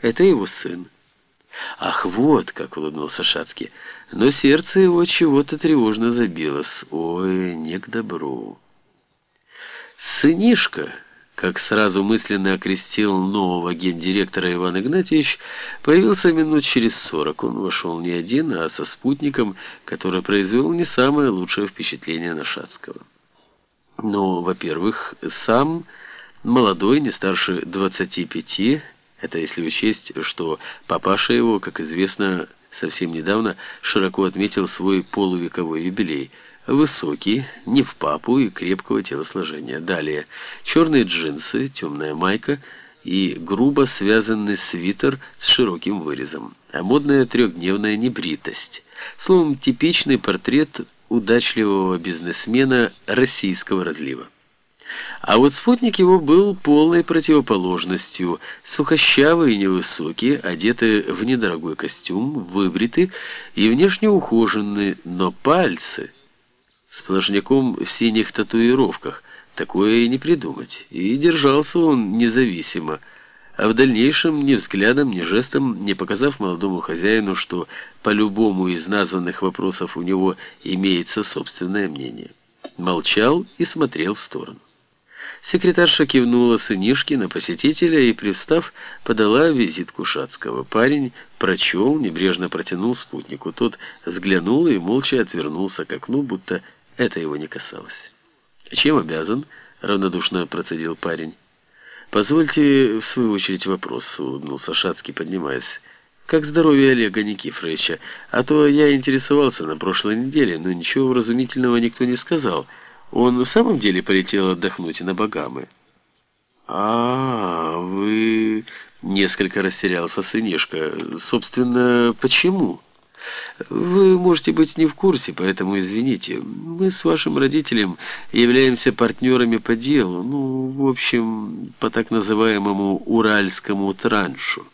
Это его сын. Ах, вот как улыбнулся Шацкий. Но сердце его чего-то тревожно забилось. Ой, не к добру. Сынишка, как сразу мысленно окрестил нового гендиректора Иван Игнатьевич, появился минут через сорок. Он вошел не один, а со спутником, который произвел не самое лучшее впечатление на Шацкого. Ну, во-первых, сам молодой, не старше 25 это если учесть, что папаша его, как известно, совсем недавно широко отметил свой полувековой юбилей. Высокий, не в папу и крепкого телосложения. Далее, черные джинсы, темная майка и грубо связанный свитер с широким вырезом. А модная трехдневная небритость. Словом, типичный портрет удачливого бизнесмена российского разлива. А вот спутник его был полной противоположностью. Сухощавый и невысокий, одетый в недорогой костюм, выбритый и внешне ухоженный, но пальцы сплошняком в синих татуировках. Такое и не придумать. И держался он независимо, а в дальнейшем ни взглядом, ни жестом, не показав молодому хозяину, что по любому из названных вопросов у него имеется собственное мнение. Молчал и смотрел в сторону. Секретарша кивнула сынишке на посетителя и, привстав, подала визитку Шацкого. Парень прочел, небрежно протянул спутнику. Тот взглянул и молча отвернулся к окну, будто это его не касалось. «Чем обязан?» — равнодушно процедил парень. «Позвольте, в свою очередь, вопрос», — улыбнулся Шацкий, поднимаясь. «Как здоровье Олега Никифоровича? А то я интересовался на прошлой неделе, но ничего вразумительного никто не сказал». Он в самом деле полетел отдохнуть на Багамы? А, вы... Несколько растерялся сынишка. Собственно, почему? Вы можете быть не в курсе, поэтому извините. Мы с вашим родителем являемся партнерами по делу, ну, в общем, по так называемому уральскому траншу.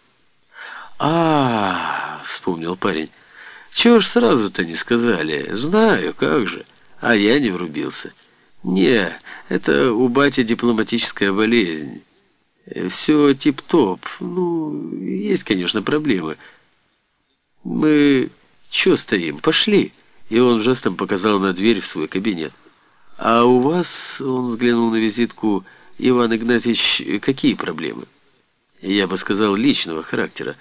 А, вспомнил парень. Чего ж сразу-то не сказали? Знаю, как же. А я не врубился. «Не, это у бати дипломатическая болезнь. Все тип-топ. Ну, есть, конечно, проблемы. Мы что стоим? Пошли!» И он жестом показал на дверь в свой кабинет. «А у вас, — он взглянул на визитку, — Иван Игнатьевич, какие проблемы?» Я бы сказал, личного характера.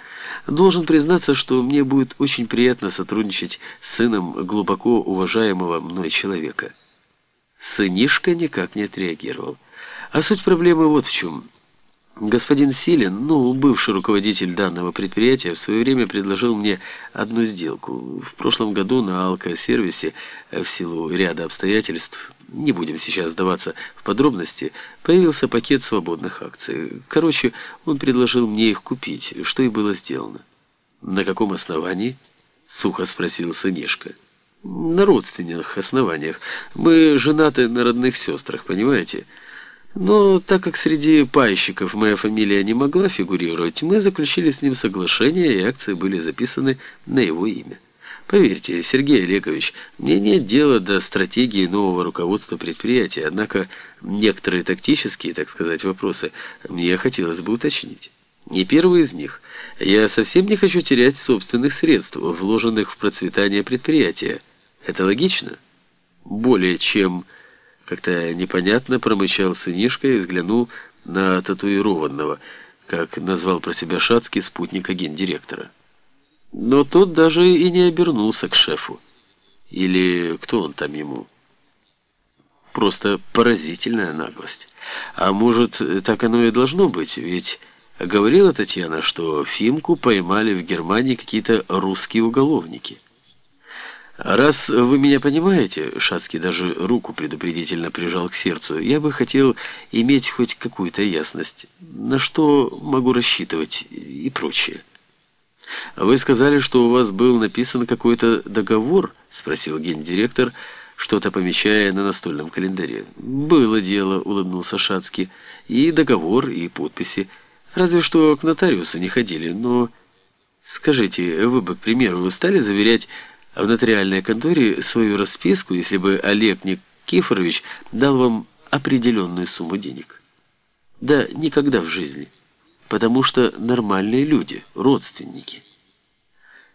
Должен признаться, что мне будет очень приятно сотрудничать с сыном глубоко уважаемого мной человека». Сынишка никак не отреагировал. А суть проблемы вот в чем. Господин Силин, ну, бывший руководитель данного предприятия, в свое время предложил мне одну сделку. В прошлом году на алкосервисе, э, в силу ряда обстоятельств, не будем сейчас сдаваться в подробности, появился пакет свободных акций. Короче, он предложил мне их купить, что и было сделано. «На каком основании?» — сухо спросил сынишка. На родственных основаниях. Мы женаты на родных сестрах, понимаете? Но так как среди пайщиков моя фамилия не могла фигурировать, мы заключили с ним соглашение, и акции были записаны на его имя. Поверьте, Сергей Олегович, мне нет дела до стратегии нового руководства предприятия, однако некоторые тактические, так сказать, вопросы мне хотелось бы уточнить. Не первый из них. Я совсем не хочу терять собственных средств, вложенных в процветание предприятия. Это логично? Более чем... Как-то непонятно промычал сынишка и взглянул на татуированного, как назвал про себя Шацкий спутника гендиректора. Но тот даже и не обернулся к шефу. Или кто он там ему? Просто поразительная наглость. А может, так оно и должно быть, ведь... Говорила Татьяна, что Фимку поймали в Германии какие-то русские уголовники. «Раз вы меня понимаете», — Шацкий даже руку предупредительно прижал к сердцу, «я бы хотел иметь хоть какую-то ясность, на что могу рассчитывать и прочее». «Вы сказали, что у вас был написан какой-то договор?» — спросил гендиректор, что-то помечая на настольном календаре. «Было дело», — улыбнулся Шацкий, — «и договор, и подписи. Разве что к нотариусу не ходили, но...» «Скажите, вы бы, к примеру, стали заверять в нотариальной конторе свою расписку, если бы Олег Никифорович дал вам определенную сумму денег. Да никогда в жизни. Потому что нормальные люди, родственники.